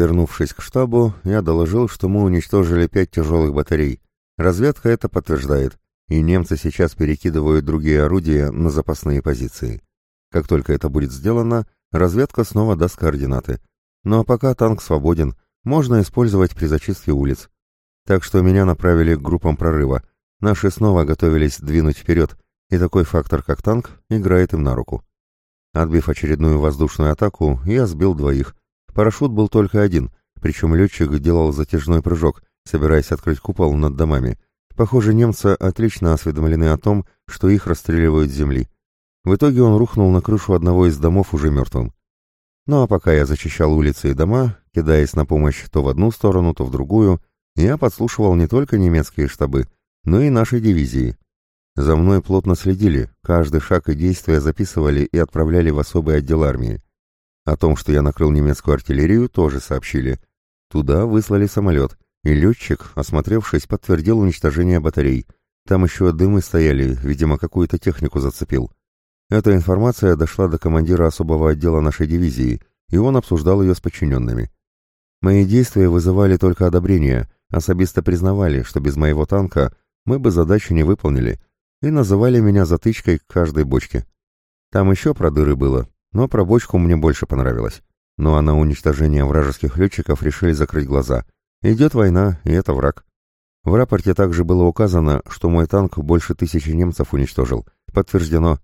Вернувшись к штабу, я доложил, что мы уничтожили пять тяжелых батарей. Разведка это подтверждает, и немцы сейчас перекидывают другие орудия на запасные позиции. Как только это будет сделано, разведка снова даст координаты. Ну а пока танк свободен, можно использовать при зачистке улиц. Так что меня направили к группам прорыва. Наши снова готовились двинуть вперед, и такой фактор, как танк, играет им на руку. Отбив очередную воздушную атаку, я сбил двоих. Парашют был только один, причем летчик делал затяжной прыжок, собираясь открыть купол над домами. Похоже, немцы отлично осведомлены о том, что их расстреливают с земли. В итоге он рухнул на крышу одного из домов уже мертвым. Ну а пока я зачищал улицы и дома, кидаясь на помощь то в одну сторону, то в другую, я подслушивал не только немецкие штабы, но и наши дивизии. За мной плотно следили, каждый шаг и действие записывали и отправляли в особый отдел армии. О том, что я накрыл немецкую артиллерию, тоже сообщили. Туда выслали самолет, и летчик, осмотревшись, подтвердил уничтожение батарей. Там еще дымы стояли, видимо, какую-то технику зацепил. Эта информация дошла до командира особого отдела нашей дивизии, и он обсуждал ее с подчиненными. Мои действия вызывали только одобрение, особисто признавали, что без моего танка мы бы задачу не выполнили, и называли меня затычкой к каждой бочке. Там еще про дыры было, но про бочку мне больше понравилось. Ну а на уничтожение вражеских летчиков решили закрыть глаза. Идет война, и это враг. В рапорте также было указано, что мой танк больше тысячи немцев уничтожил. Подтверждено.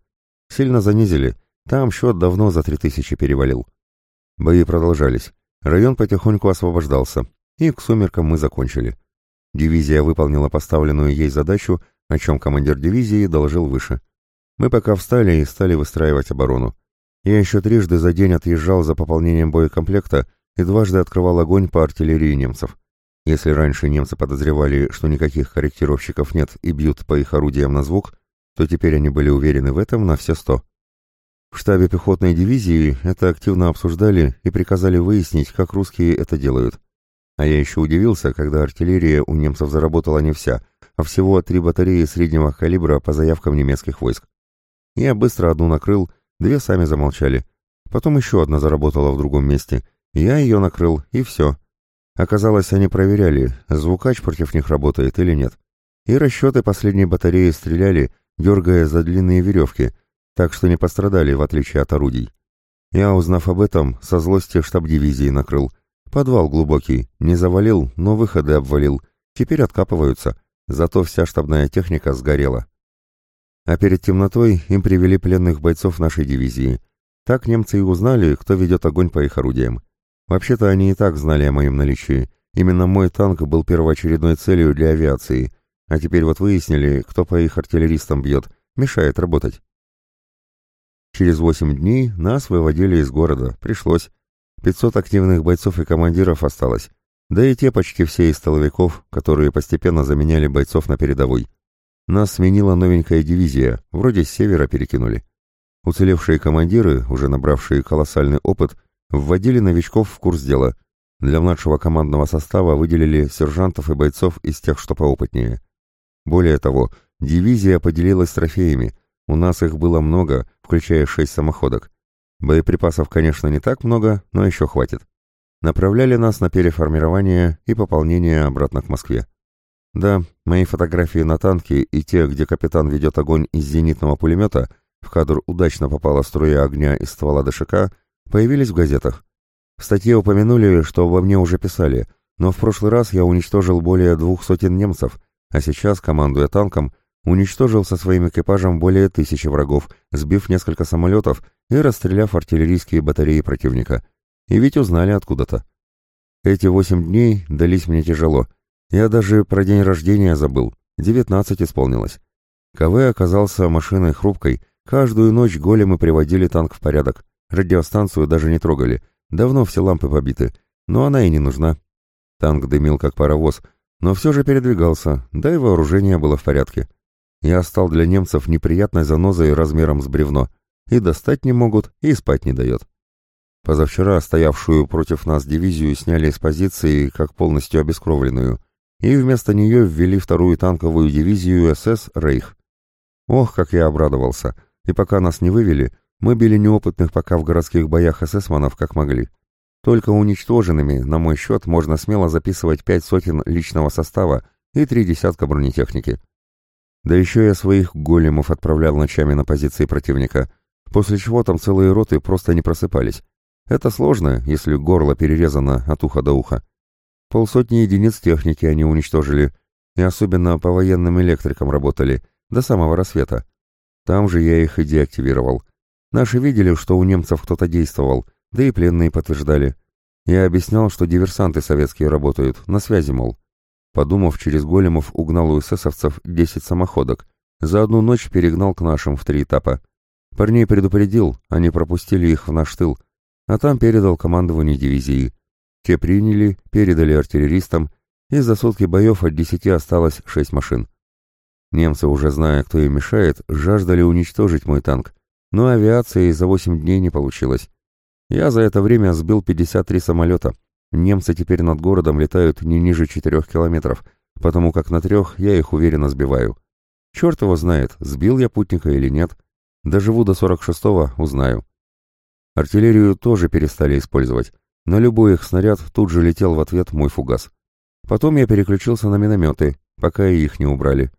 Сильно занизили. Там счет давно за три тысячи перевалил. Бои продолжались. Район потихоньку освобождался. И к сумеркам мы закончили. Дивизия выполнила поставленную ей задачу, о чем командир дивизии доложил выше. Мы пока встали и стали выстраивать оборону. Я еще трижды за день отъезжал за пополнением боекомплекта и дважды открывал огонь по артиллерии немцев. Если раньше немцы подозревали, что никаких корректировщиков нет и бьют по их орудиям на звук, то теперь они были уверены в этом на все сто. В штабе пехотной дивизии это активно обсуждали и приказали выяснить, как русские это делают. А я еще удивился, когда артиллерия у немцев заработала не вся, а всего три батареи среднего калибра по заявкам немецких войск. Я быстро одну накрыл, две сами замолчали. Потом еще одна заработала в другом месте. Я ее накрыл, и все. Оказалось, они проверяли, звукач против них работает или нет. И расчеты последней батареи стреляли, дергая за длинные веревки, так что не пострадали, в отличие от орудий. Я, узнав об этом, со злости штаб дивизии накрыл. Подвал глубокий, не завалил, но выходы обвалил. Теперь откапываются, зато вся штабная техника сгорела. А перед темнотой им привели пленных бойцов нашей дивизии. Так немцы и узнали, кто ведет огонь по их орудиям. Вообще-то они и так знали о моем наличии. Именно мой танк был первоочередной целью для авиации, а теперь вот выяснили, кто по их артиллеристам бьет, мешает работать. Через восемь дней нас выводили из города, пришлось. Пятьсот активных бойцов и командиров осталось, да и те почти все из столовиков, которые постепенно заменяли бойцов на передовой. Нас сменила новенькая дивизия, вроде с севера перекинули. Уцелевшие командиры, уже набравшие колоссальный опыт, вводили новичков в курс дела. Для младшего командного состава выделили сержантов и бойцов из тех, что поопытнее. Более того, дивизия поделилась трофеями. У нас их было много, включая шесть самоходок. Боеприпасов, конечно, не так много, но еще хватит. Направляли нас на переформирование и пополнение обратно к Москве. Да, мои фотографии на танке и те, где капитан ведет огонь из зенитного пулемета, в кадр удачно попала струя огня из ствола ДШК, появились в газетах. В статье упомянули, что во мне уже писали, но в прошлый раз я уничтожил более двух сотен немцев, а сейчас, командуя танком, уничтожил со своим экипажем более тысячи врагов, сбив несколько самолетов и расстреляв артиллерийские батареи противника. И ведь узнали откуда-то. Эти восемь дней дались мне тяжело. Я даже про день рождения забыл. Девятнадцать исполнилось. КВ оказался машиной хрупкой. Каждую ночь големы приводили танк в порядок. Радиостанцию даже не трогали. Давно все лампы побиты. Но она и не нужна. Танк дымил как паровоз, но все же передвигался, да и вооружение было в порядке. Я стал для немцев неприятной занозой размером с бревно. И достать не могут, и спать не дает. Позавчера стоявшую против нас дивизию сняли с позиции как полностью обескровленную, и вместо нее ввели вторую танковую дивизию СС «Рейх». Ох, как я обрадовался, и пока нас не вывели, мы били неопытных пока в городских боях эсэсманов как могли. Только уничтоженными, на мой счет, можно смело записывать пять сотен личного состава и три десятка бронетехники. Да еще я своих големов отправлял ночами на позиции противника, после чего там целые роты просто не просыпались. Это сложно, если горло перерезано от уха до уха. Полсотни единиц техники они уничтожили, и особенно по военным электрикам работали, до самого рассвета. Там же я их и деактивировал. Наши видели, что у немцев кто-то действовал, да и пленные подтверждали. Я объяснял, что диверсанты советские работают, на связи, мол. Подумав, через големов угнал у эсэсовцев 10 самоходок. За одну ночь перегнал к нашим в три этапа. Парней предупредил, они пропустили их в наш тыл, а там передал командованию дивизии. Те приняли, передали артиллеристам, и за сутки боев от десяти осталось шесть машин. Немцы, уже зная, кто им мешает, жаждали уничтожить мой танк, но авиации за восемь дней не получилось. Я за это время сбил 53 самолета, Немцы теперь над городом летают не ниже четырех километров, потому как на трех я их уверенно сбиваю. Черт его знает, сбил я путника или нет. Доживу до 46-го, узнаю. Артиллерию тоже перестали использовать. На любой их снаряд тут же летел в ответ мой фугас. Потом я переключился на минометы, пока и их не убрали.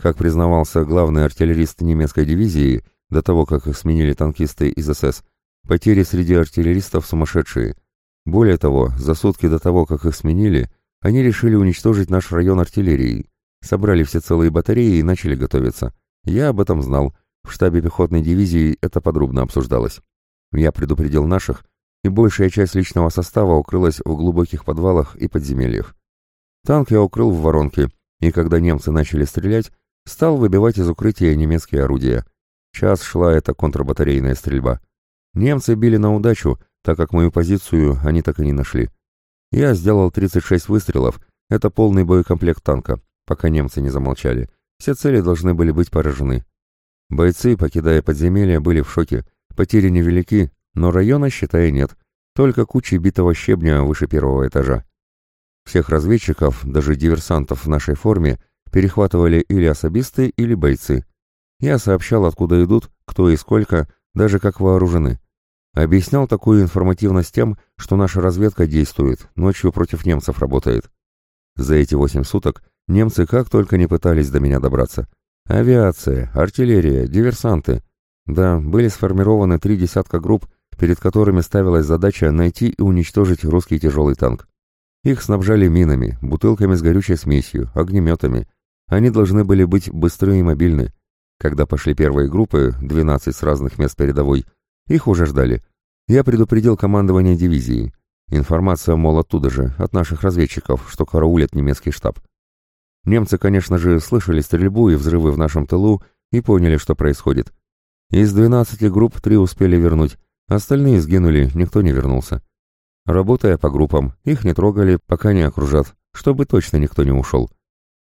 Как признавался главный артиллерист немецкой дивизии, до того, как их сменили танкисты из СС, потери среди артиллеристов сумасшедшие – более того, за сутки до того, как их сменили, они решили уничтожить наш район артиллерией. Собрали все целые батареи и начали готовиться. Я об этом знал. В штабе пехотной дивизии это подробно обсуждалось. Я предупредил наших, и большая часть личного состава укрылась в глубоких подвалах и подземельях. Танк я укрыл в воронке, и когда немцы начали стрелять, стал выбивать из укрытия немецкие орудия. Час шла эта контрбатарейная стрельба. Немцы били на удачу, так как мою позицию они так и не нашли. Я сделал 36 выстрелов, это полный боекомплект танка, пока немцы не замолчали. Все цели должны были быть поражены. Бойцы, покидая подземелье, были в шоке. Потери невелики, но района, считай, нет. Только кучи битого щебня выше первого этажа. Всех разведчиков, даже диверсантов в нашей форме, перехватывали или особисты, или бойцы. Я сообщал, откуда идут, кто и сколько, даже как вооружены. Объяснял такую информативность тем, что наша разведка действует, ночью против немцев работает. За эти восемь суток немцы как только не пытались до меня добраться. Авиация, артиллерия, диверсанты. Да, были сформированы три десятка групп, перед которыми ставилась задача найти и уничтожить русский тяжелый танк. Их снабжали минами, бутылками с горючей смесью, огнеметами. Они должны были быть быстры и мобильны. Когда пошли первые группы, 12 с разных мест передовой, их уже ждали. Я предупредил командование дивизии. Информация, мол, оттуда же, от наших разведчиков, что караулят немецкий штаб. Немцы, конечно же, слышали стрельбу и взрывы в нашем тылу и поняли, что происходит. Из 12 групп три успели вернуть, остальные сгинули, никто не вернулся. Работая по группам, их не трогали, пока не окружат, чтобы точно никто не ушел.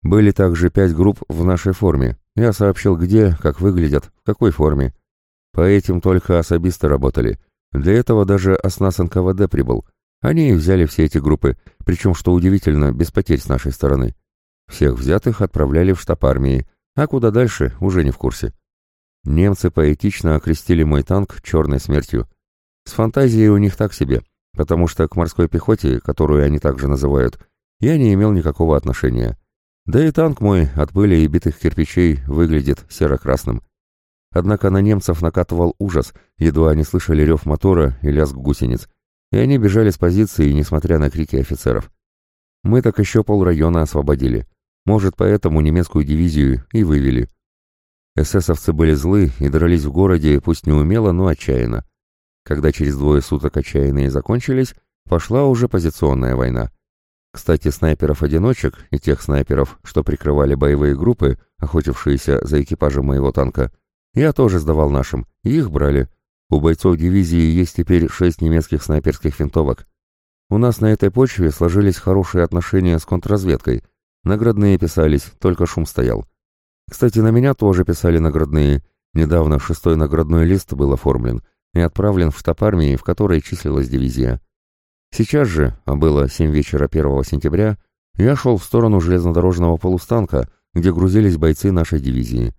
Были также пять групп в нашей форме. Я сообщил, где, как выглядят, в какой форме. По этим только особисты работали. Для этого даже оснас НКВД прибыл. Они взяли все эти группы, причем, что удивительно, без потерь с нашей стороны. Всех взятых отправляли в штаб армии, а куда дальше, уже не в курсе. Немцы поэтично окрестили мой танк черной смертью. С фантазией у них так себе, потому что к морской пехоте, которую они также называют, я не имел никакого отношения. Да и танк мой от пыли и битых кирпичей выглядит серо-красным. Однако на немцев накатывал ужас, едва они слышали рев мотора и лязг гусениц, и они бежали с позиции, несмотря на крики офицеров. Мы так еще полрайона освободили. Может, поэтому немецкую дивизию и вывели. Эсэсовцы были злы и дрались в городе, пусть не умело, но отчаянно. Когда через двое суток отчаянные закончились, пошла уже позиционная война. Кстати, снайперов-одиночек и тех снайперов, что прикрывали боевые группы, охотившиеся за экипажем моего танка, я тоже сдавал нашим, и их брали. У бойцов дивизии есть теперь шесть немецких снайперских винтовок. У нас на этой почве сложились хорошие отношения с контрразведкой. Наградные писались, только шум стоял. Кстати, на меня тоже писали наградные. Недавно шестой наградной лист был оформлен и отправлен в штаб армии, в которой числилась дивизия. Сейчас же, а было 7 вечера 1 сентября, я шел в сторону железнодорожного полустанка, где грузились бойцы нашей дивизии.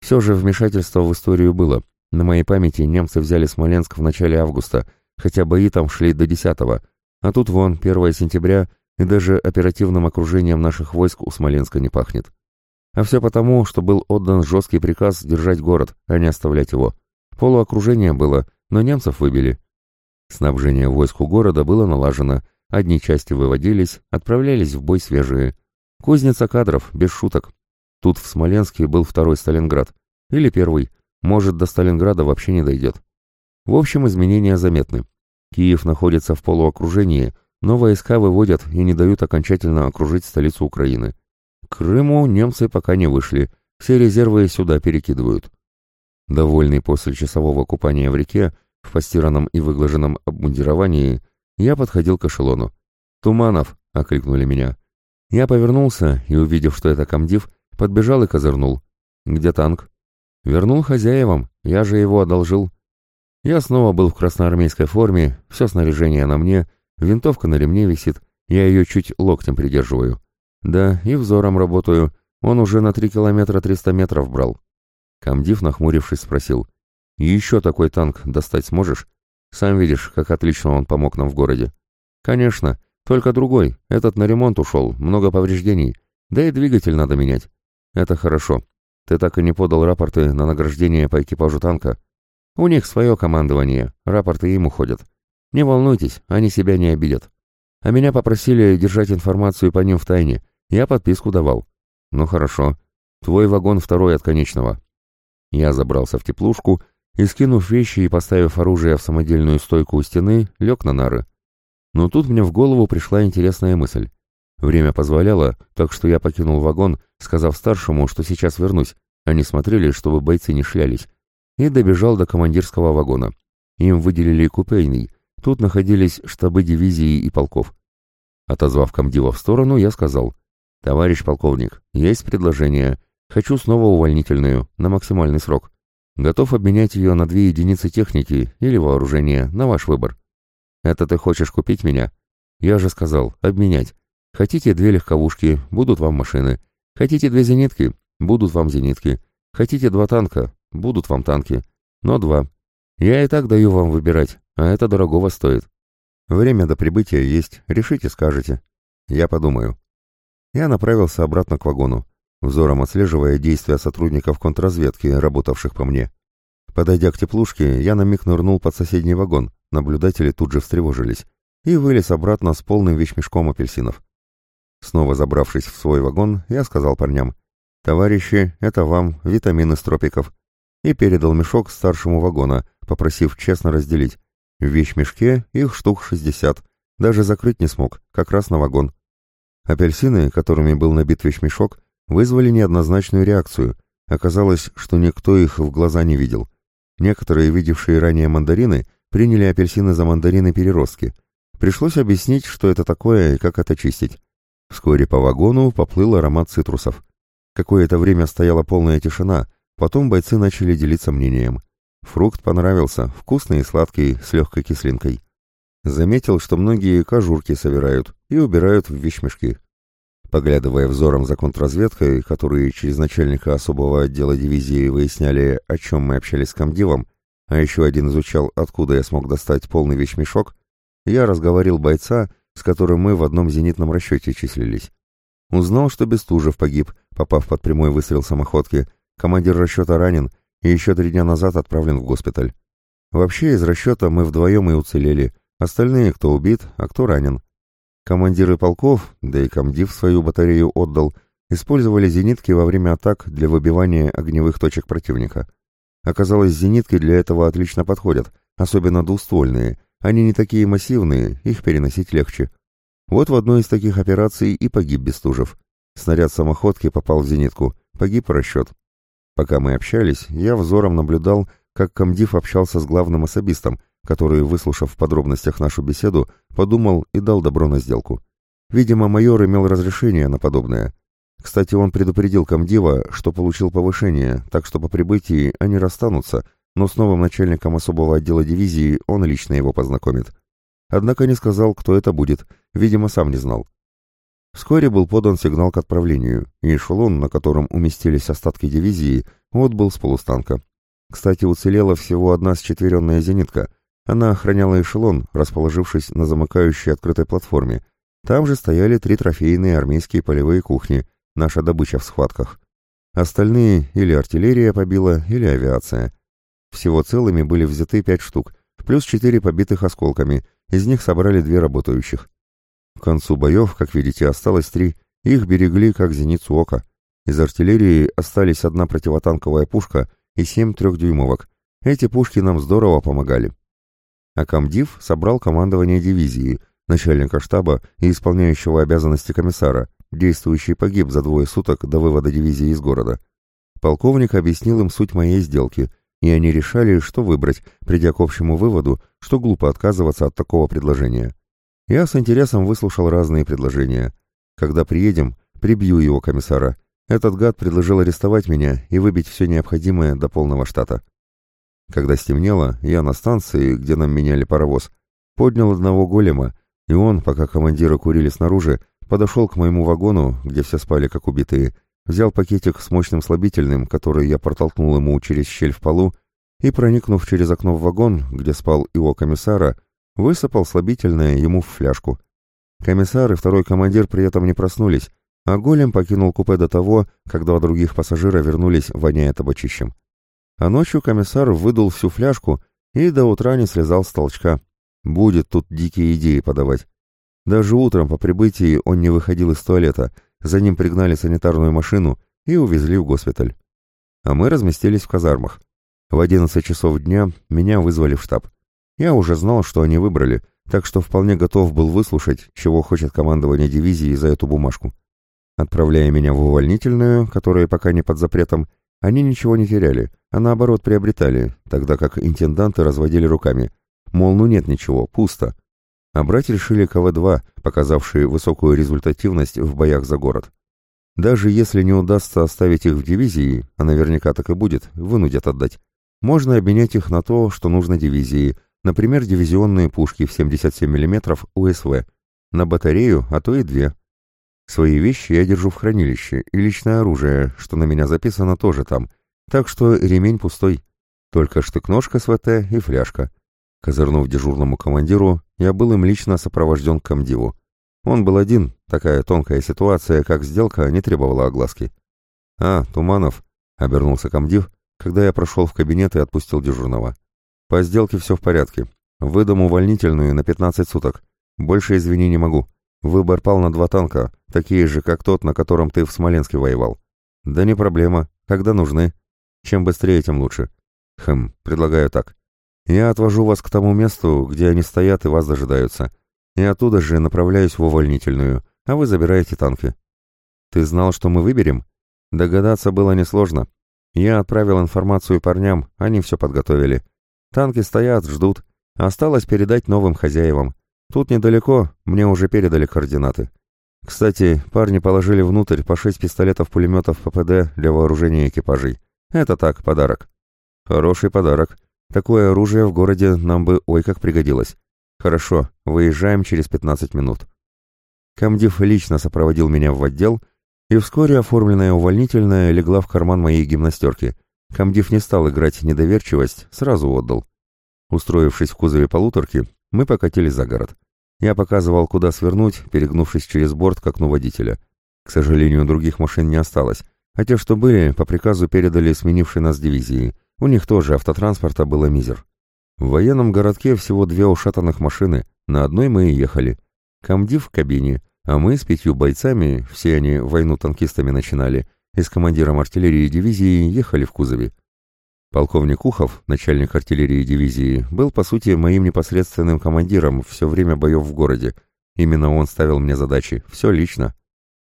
Все же вмешательство в историю было. На моей памяти немцы взяли Смоленск в начале августа, хотя бои там шли до 10 а тут вон 1 сентября и даже оперативным окружением наших войск у Смоленска не пахнет. А все потому, что был отдан жесткий приказ держать город, а не оставлять его. Полуокружение было, но немцев выбили. Снабжение войск у города было налажено, одни части выводились, отправлялись в бой свежие. Кузница кадров, без шуток. Тут в Смоленске был второй Сталинград. Или первый. Может, до Сталинграда вообще не дойдет. В общем, изменения заметны. Киев находится в полуокружении, но войска выводят и не дают окончательно окружить столицу Украины. К Крыму немцы пока не вышли, все резервы сюда перекидывают. Довольный после часового купания в реке, в постиранном и выглаженном обмундировании, я подходил к эшелону. «Туманов!» — окликнули меня. Я повернулся и, увидев, что это комдив, подбежал и козырнул. «Где танк?» «Вернул хозяевам, я же его одолжил». Я снова был в красноармейской форме, все снаряжение на мне, винтовка на ремне висит, я ее чуть локтем придерживаю. Да, и взором работаю, он уже на три километра триста метров брал. Камдив, нахмурившись, спросил. «Еще такой танк достать сможешь? Сам видишь, как отлично он помог нам в городе». «Конечно, только другой. Этот на ремонт ушел, много повреждений. Да и двигатель надо менять». «Это хорошо. Ты так и не подал рапорты на награждение по экипажу танка?» «У них свое командование, рапорты им уходят. Не волнуйтесь, они себя не обидят. А меня попросили держать информацию по ним в тайне. Я подписку давал». «Ну хорошо. Твой вагон второй от конечного. Я забрался в теплушку и, скинув вещи и поставив оружие в самодельную стойку у стены, лег на нары. Но тут мне в голову пришла интересная мысль. Время позволяло, так что я покинул вагон, сказав старшему, что сейчас вернусь. Они смотрели, чтобы бойцы не шлялись. И добежал до командирского вагона. Им выделили купейный. Тут находились штабы дивизии и полков. Отозвав комдива в сторону, я сказал, «Товарищ полковник, есть предложение. Хочу снова увольнительную, на максимальный срок. Готов обменять ее на две единицы техники или вооружения, на ваш выбор. Это ты хочешь купить меня? Я же сказал, обменять. Хотите две легковушки, будут вам машины. Хотите две зенитки, будут вам зенитки. Хотите два танка, будут вам танки. Но два. Я и так даю вам выбирать, а это дорогого стоит. Время до прибытия есть, решите, скажете. Я подумаю. Я направился обратно к вагону взором отслеживая действия сотрудников контрразведки, работавших по мне. Подойдя к теплушке, я на миг нырнул под соседний вагон, наблюдатели тут же встревожились, и вылез обратно с полным вещмешком апельсинов. Снова забравшись в свой вагон, я сказал парням, «Товарищи, это вам, витамины с тропиков», и передал мешок старшему вагона, попросив честно разделить. В вещмешке их штук шестьдесят, даже закрыть не смог, как раз на вагон. Апельсины, которыми был набит вещмешок, вызвали неоднозначную реакцию. Оказалось, что никто их в глаза не видел. Некоторые, видевшие ранее мандарины, приняли апельсины за мандарины-переростки. Пришлось объяснить, что это такое и как это чистить. Вскоре по вагону поплыл аромат цитрусов. Какое-то время стояла полная тишина, потом бойцы начали делиться мнением. Фрукт понравился, вкусный и сладкий, с легкой кислинкой. Заметил, что многие кожурки собирают и убирают в вещмешки. Поглядывая взором за контрразведкой, которые через начальника особого отдела дивизии выясняли, о чем мы общались с комдивом, а еще один изучал, откуда я смог достать полный вещмешок, я разговорил бойца, с которым мы в одном зенитном расчете числились. Узнал, что Бестужев погиб, попав под прямой выстрел самоходки, командир расчета ранен и еще три дня назад отправлен в госпиталь. Вообще из расчета мы вдвоем и уцелели, остальные кто убит, а кто ранен. Командиры полков, да и комдив свою батарею отдал, использовали зенитки во время атак для выбивания огневых точек противника. Оказалось, зенитки для этого отлично подходят, особенно двуствольные. Они не такие массивные, их переносить легче. Вот в одной из таких операций и погиб Бестужев. Снаряд самоходки попал в зенитку, погиб расчет. Пока мы общались, я взором наблюдал, как комдив общался с главным особистом, который, выслушав в подробностях нашу беседу, подумал и дал добро на сделку. Видимо, майор имел разрешение на подобное. Кстати, он предупредил комдива, что получил повышение, так что по прибытии они расстанутся, но с новым начальником особого отдела дивизии он лично его познакомит. Однако не сказал, кто это будет, видимо, сам не знал. Вскоре был подан сигнал к отправлению, и эшелон, на котором уместились остатки дивизии, отбыл с полустанка. Кстати, уцелела всего одна счетверенная зенитка, Она охраняла эшелон, расположившись на замыкающей открытой платформе. Там же стояли три трофейные армейские полевые кухни, наша добыча в схватках. Остальные или артиллерия побила, или авиация. Всего целыми были взяты пять штук, плюс четыре побитых осколками, из них собрали две работающих. К концу боев, как видите, осталось три, их берегли как зеницу ока. Из артиллерии остались одна противотанковая пушка и семь трехдюймовок. Эти пушки нам здорово помогали. А комдив собрал командование дивизии, начальника штаба и исполняющего обязанности комиссара, действующий погиб за двое суток до вывода дивизии из города. Полковник объяснил им суть моей сделки, и они решали, что выбрать, придя к общему выводу, что глупо отказываться от такого предложения. Я с интересом выслушал разные предложения. Когда приедем, прибью его комиссара. Этот гад предложил арестовать меня и выбить все необходимое до полного штата. Когда стемнело, я на станции, где нам меняли паровоз, поднял одного голема, и он, пока командиры курили снаружи, подошел к моему вагону, где все спали как убитые, взял пакетик с мощным слабительным, который я протолкнул ему через щель в полу, и, проникнув через окно в вагон, где спал его комиссара, высыпал слабительное ему в фляжку. Комиссар и второй командир при этом не проснулись, а голем покинул купе до того, когда два других пассажира вернулись, воняя табачищем. А ночью комиссар выдул всю фляжку и до утра не слезал с толчка. Будет тут дикие идеи подавать. Даже утром по прибытии он не выходил из туалета, за ним пригнали санитарную машину и увезли в госпиталь. А мы разместились в казармах. В одиннадцать часов дня меня вызвали в штаб. Я уже знал, что они выбрали, так что вполне готов был выслушать, чего хочет командование дивизии за эту бумажку. Отправляя меня в увольнительную, которая пока не под запретом, они ничего не теряли, а наоборот приобретали, тогда как интенданты разводили руками. Мол, ну нет ничего, пусто. А брать решили КВ-2, показавшие высокую результативность в боях за город. Даже если не удастся оставить их в дивизии, а наверняка так и будет, вынудят отдать, можно обменять их на то, что нужно дивизии, например, дивизионные пушки в 77 мм УСВ, на батарею, а то и две. Свои вещи я держу в хранилище, и личное оружие, что на меня записано, тоже там, так что ремень пустой. Только штык-ножка с ВТ и фляжка. Козырнув дежурному командиру, я был им лично сопровожден к комдиву. Он был один, такая тонкая ситуация, как сделка, не требовала огласки. «А, Туманов», — обернулся комдив, когда я прошел в кабинет и отпустил дежурного. «По сделке все в порядке. Выдам увольнительную на 15 суток. Больше, извини, не могу. Выбор пал на два танка, такие же, как тот, на котором ты в Смоленске воевал. Да не проблема. Когда нужны? Чем быстрее, тем лучше. Хм, предлагаю так. Я отвожу вас к тому месту, где они стоят и вас дожидаются. И оттуда же направляюсь в увольнительную, а вы забираете танки. Ты знал, что мы выберем? Догадаться было несложно. Я отправил информацию парням, они все подготовили. Танки стоят, ждут. Осталось передать новым хозяевам. Тут недалеко, мне уже передали координаты. Кстати, парни положили внутрь по шесть пистолетов-пулеметов ППД для вооружения экипажей. Это так, подарок. Хороший подарок. Такое оружие в городе нам бы ой как пригодилось. Хорошо, выезжаем через 15 минут. Камдив лично сопроводил меня в отдел, и вскоре оформленная увольнительная легла в карман моей гимнастерки. Камдив не стал играть недоверчивость, сразу отдал. Устроившись в кузове полуторки, мы покатили за город. Я показывал, куда свернуть, перегнувшись через борт к окну водителя. К сожалению, других машин не осталось, а те, что были, по приказу передали сменившей нас дивизии. У них тоже автотранспорта было мизер. В военном городке всего две ушатанных машины, на одной мы и ехали. Комдив в кабине, а мы с пятью бойцами, все они войну танкистами начинали, и с командиром артиллерии дивизии ехали в кузове. Полковник Ухов, начальник артиллерии дивизии, был, по сути, моим непосредственным командиром все время боев в городе. Именно он ставил мне задачи, все лично.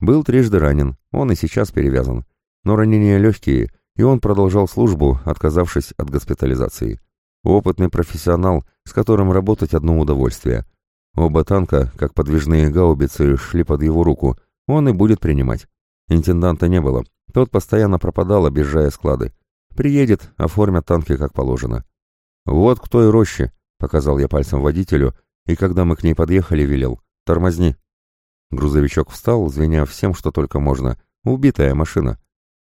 Был трижды ранен, он и сейчас перевязан. Но ранения легкие, и он продолжал службу, отказавшись от госпитализации. Опытный профессионал, с которым работать одно удовольствие. Оба танка, как подвижные гаубицы, шли под его руку. Он и будет принимать. Интенданта не было. Тот постоянно пропадал, объезжая склады. Приедет, оформят танки как положено. «Вот к той роще», — показал я пальцем водителю, и когда мы к ней подъехали, велел. «Тормозни». Грузовичок встал, звеня всем, что только можно. Убитая машина.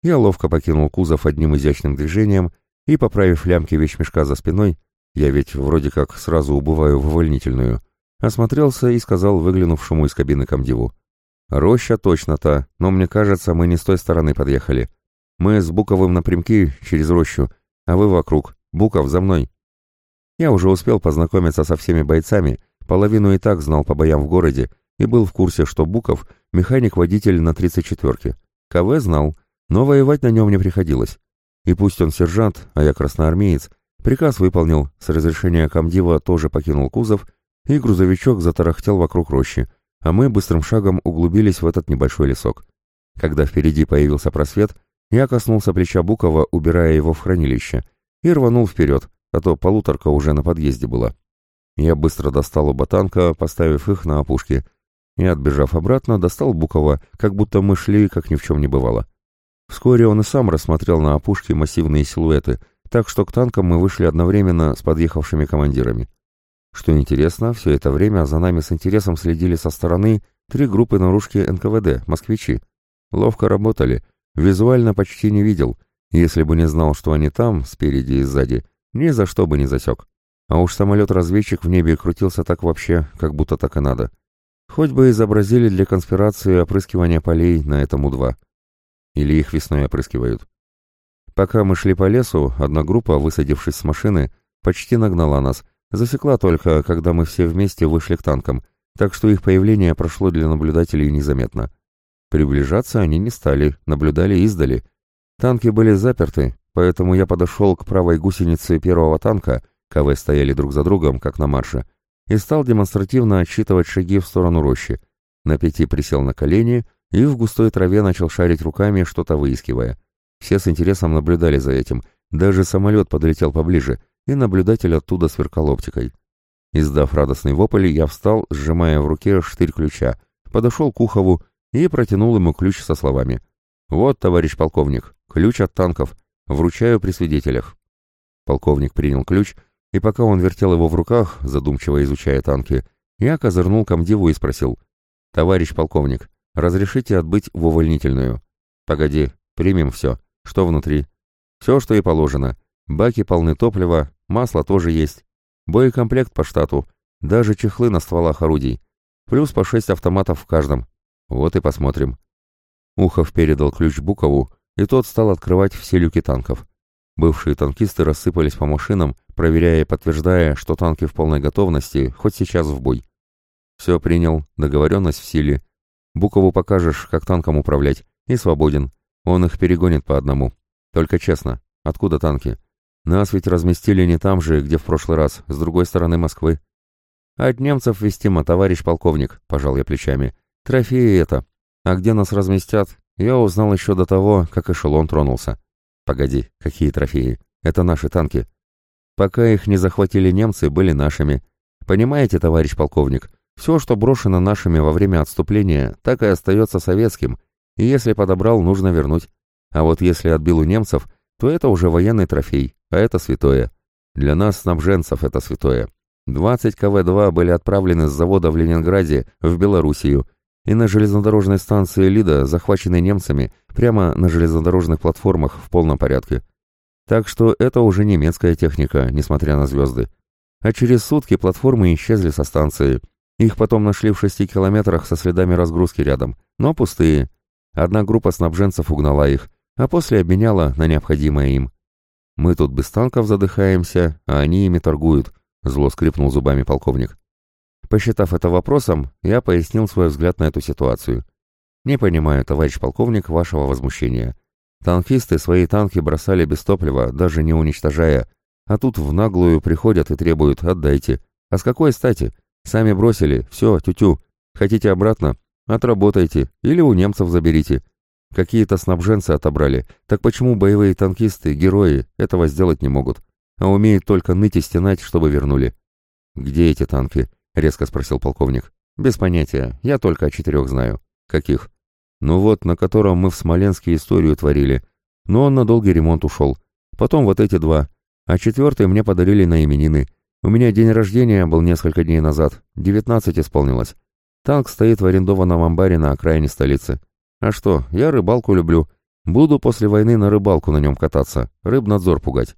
Я ловко покинул кузов одним изящным движением и, поправив лямки вещмешка за спиной, Я ведь вроде как сразу убываю в увольнительную. Осмотрелся и сказал выглянувшему из кабины комдиву. «Роща точно та, но мне кажется, мы не с той стороны подъехали. Мы с Буковым напрямки через рощу, а вы вокруг. Буков за мной». Я уже успел познакомиться со всеми бойцами, половину и так знал по боям в городе, и был в курсе, что Буков — механик-водитель на 34-ке. КВ знал, но воевать на нем не приходилось. И пусть он сержант, а я красноармеец, приказ выполнил, с разрешения комдива тоже покинул кузов — и грузовичок затарахтел вокруг рощи, а мы быстрым шагом углубились в этот небольшой лесок. Когда впереди появился просвет, я коснулся плеча Букова, убирая его в хранилище, и рванул вперед, а то полуторка уже на подъезде была. Я быстро достал оба танка, поставив их на опушке, и, отбежав обратно, достал Букова, как будто мы шли, как ни в чем не бывало. Вскоре он и сам рассмотрел на опушке массивные силуэты, так что к танкам мы вышли одновременно с подъехавшими командирами. Что интересно, все это время за нами с интересом следили со стороны три группы наружки НКВД, москвичи. Ловко работали, визуально почти не видел. Если бы не знал, что они там, спереди и сзади, ни за что бы не засек. А уж самолет-разведчик в небе крутился так вообще, как будто так и надо. Хоть бы изобразили для конспирации опрыскивания полей на этом У-2. Или их весной опрыскивают. Пока мы шли по лесу, одна группа, высадившись с машины, почти нагнала нас, Засекла только, когда мы все вместе вышли к танкам, так что их появление прошло для наблюдателей незаметно. Приближаться они не стали, наблюдали издали. Танки были заперты, поэтому я подошел к правой гусенице первого танка, КВ стояли друг за другом, как на марше, и стал демонстративно отсчитывать шаги в сторону рощи. На пяти присел на колени и в густой траве начал шарить руками, что-то выискивая. Все с интересом наблюдали за этим, даже самолет подлетел поближе — и наблюдатель оттуда сверкал оптикой. Издав радостный вопль, я встал, сжимая в руке штырь ключа, подошел к Ухову и протянул ему ключ со словами. «Вот, товарищ полковник, ключ от танков. Вручаю при свидетелях». Полковник принял ключ, и пока он вертел его в руках, задумчиво изучая танки, я козырнул комдиву и спросил. «Товарищ полковник, разрешите отбыть в увольнительную?» «Погоди, примем все. Что внутри?» «Все, что и положено. Баки полны топлива, масло тоже есть. Боекомплект по штату, даже чехлы на стволах орудий. Плюс по шесть автоматов в каждом. Вот и посмотрим. Ухов передал ключ Букову, и тот стал открывать все люки танков. Бывшие танкисты рассыпались по машинам, проверяя и подтверждая, что танки в полной готовности, хоть сейчас в бой. Все принял, договоренность в силе. Букову покажешь, как танком управлять, и свободен. Он их перегонит по одному. Только честно, откуда танки? Нас ведь разместили не там же, где в прошлый раз, с другой стороны Москвы. От немцев вестимо, товарищ полковник, пожал я плечами. Трофеи это. А где нас разместят, я узнал еще до того, как эшелон тронулся. Погоди, какие трофеи? Это наши танки. Пока их не захватили немцы, были нашими. Понимаете, товарищ полковник, все, что брошено нашими во время отступления, так и остается советским, и если подобрал, нужно вернуть. А вот если отбил у немцев, то это уже военный трофей, а это святое. Для нас, снабженцев, это святое. 20 КВ-2 были отправлены с завода в Ленинграде в Белоруссию и на железнодорожной станции Лида, захваченной немцами, прямо на железнодорожных платформах в полном порядке. Так что это уже немецкая техника, несмотря на звезды. А через сутки платформы исчезли со станции. Их потом нашли в шести километрах со следами разгрузки рядом, но пустые. Одна группа снабженцев угнала их, а после обменяла на необходимое им. Мы тут без танков задыхаемся, а они ими торгуют, зло скрипнул зубами полковник. Посчитав это вопросом, я пояснил свой взгляд на эту ситуацию. Не понимаю, товарищ полковник, вашего возмущения. Танкисты свои танки бросали без топлива, даже не уничтожая, а тут в наглую приходят и требуют «отдайте». А с какой стати? Сами бросили, все, тю-тю. Хотите обратно? Отработайте или у немцев заберите. Какие-то снабженцы отобрали. Так почему боевые танкисты, герои, этого сделать не могут? А умеют только ныть и стенать, чтобы вернули. «Где эти танки?» — резко спросил полковник. «Без понятия. Я только о четырех знаю». «Каких?» «Ну вот, на котором мы в Смоленске историю творили. Но он на долгий ремонт ушел. Потом вот эти два. А четвертый мне подарили на именины. У меня день рождения был несколько дней назад. Девятнадцать исполнилось. Танк стоит в арендованном амбаре на окраине столицы. А что, я рыбалку люблю. Буду после войны на рыбалку на нем кататься, рыбнадзор пугать.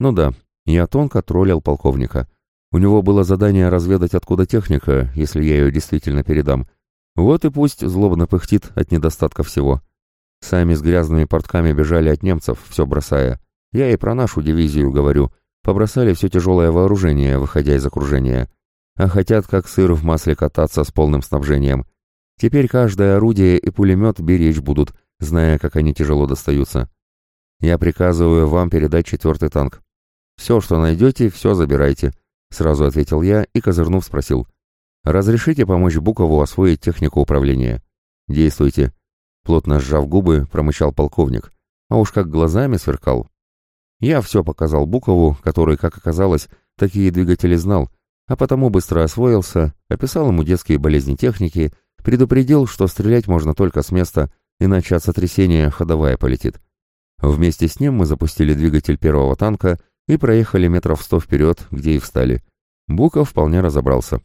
Ну да, Я тонко троллил полковника. У него было задание разведать, откуда техника, если я ее действительно передам. Вот и пусть злобно пыхтит от недостатка всего. Сами с грязными портками бежали от немцев, все бросая. Я и про нашу дивизию говорю. Побросали все тяжелое вооружение, выходя из окружения. А хотят, как сыр в масле, кататься с полным снабжением. Теперь каждое орудие и пулемет беречь будут, зная, как они тяжело достаются. Я приказываю вам передать четвертый танк. Все, что найдете, все забирайте», — сразу ответил я и, козырнув, спросил. «Разрешите помочь Букову освоить технику управления?» «Действуйте». Плотно сжав губы, промычал полковник, а уж как глазами сверкал. Я все показал Букову, который, как оказалось, такие двигатели знал, а потому быстро освоился, описал ему детские болезни техники — Предупредил, что стрелять можно только с места, иначе от сотрясения ходовая полетит. Вместе с ним мы запустили двигатель первого танка и проехали метров сто вперед, где и встали. Буков вполне разобрался.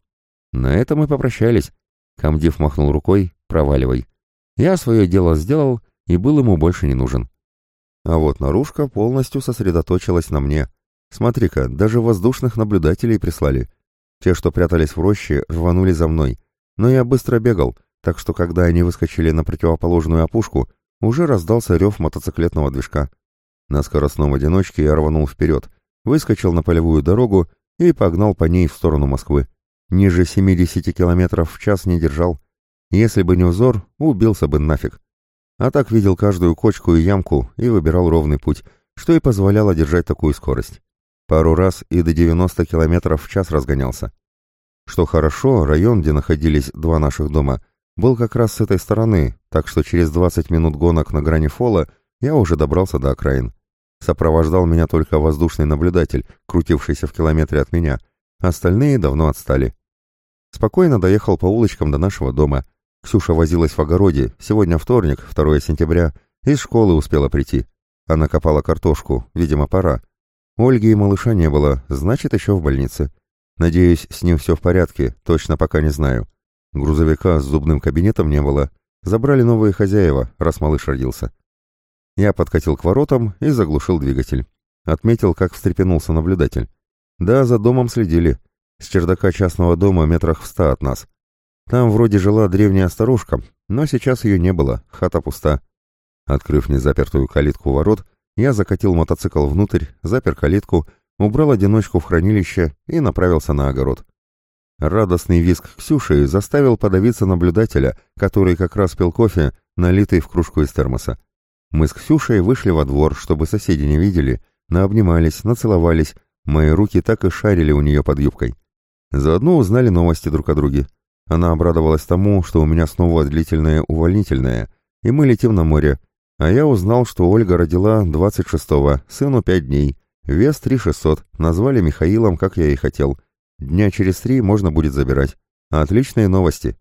На этом мы попрощались. Камдив махнул рукой «проваливай». Я свое дело сделал и был ему больше не нужен. А вот наружка полностью сосредоточилась на мне. Смотри-ка, даже воздушных наблюдателей прислали. Те, что прятались в роще, рванули за мной — но я быстро бегал, так что когда они выскочили на противоположную опушку, уже раздался рев мотоциклетного движка. На скоростном одиночке я рванул вперед, выскочил на полевую дорогу и погнал по ней в сторону Москвы. Ниже 70 километров в час не держал. Если бы не взор, убился бы нафиг. А так видел каждую кочку и ямку и выбирал ровный путь, что и позволяло держать такую скорость. Пару раз и до 90 километров в час разгонялся. Что хорошо, район, где находились два наших дома, был как раз с этой стороны, так что через 20 минут гонок на грани фола я уже добрался до окраин. Сопровождал меня только воздушный наблюдатель, крутившийся в километре от меня. Остальные давно отстали. Спокойно доехал по улочкам до нашего дома. Ксюша возилась в огороде, сегодня вторник, 2 сентября, из школы успела прийти. Она копала картошку, видимо, пора. Ольги и малыша не было, значит, еще в больнице. Надеюсь, с ним все в порядке, точно пока не знаю. Грузовика с зубным кабинетом не было. Забрали новые хозяева, раз малыш родился. Я подкатил к воротам и заглушил двигатель. Отметил, как встрепенулся наблюдатель. Да, за домом следили. С чердака частного дома метрах в ста от нас. Там вроде жила древняя старушка, но сейчас ее не было, хата пуста. Открыв незапертую калитку ворот, я закатил мотоцикл внутрь, запер калитку убрал одиночку в хранилище и направился на огород. Радостный визг Ксюши заставил подавиться наблюдателя, который как раз пил кофе, налитый в кружку из термоса. Мы с Ксюшей вышли во двор, чтобы соседи не видели, наобнимались, нацеловались, мои руки так и шарили у нее под юбкой. Заодно узнали новости друг о друге. Она обрадовалась тому, что у меня снова длительное увольнительное, и мы летим на море, а я узнал, что Ольга родила 26-го, сыну 5 дней, Вес 3600, назвали Михаилом, как я и хотел. Дня через три можно будет забирать. Отличные новости.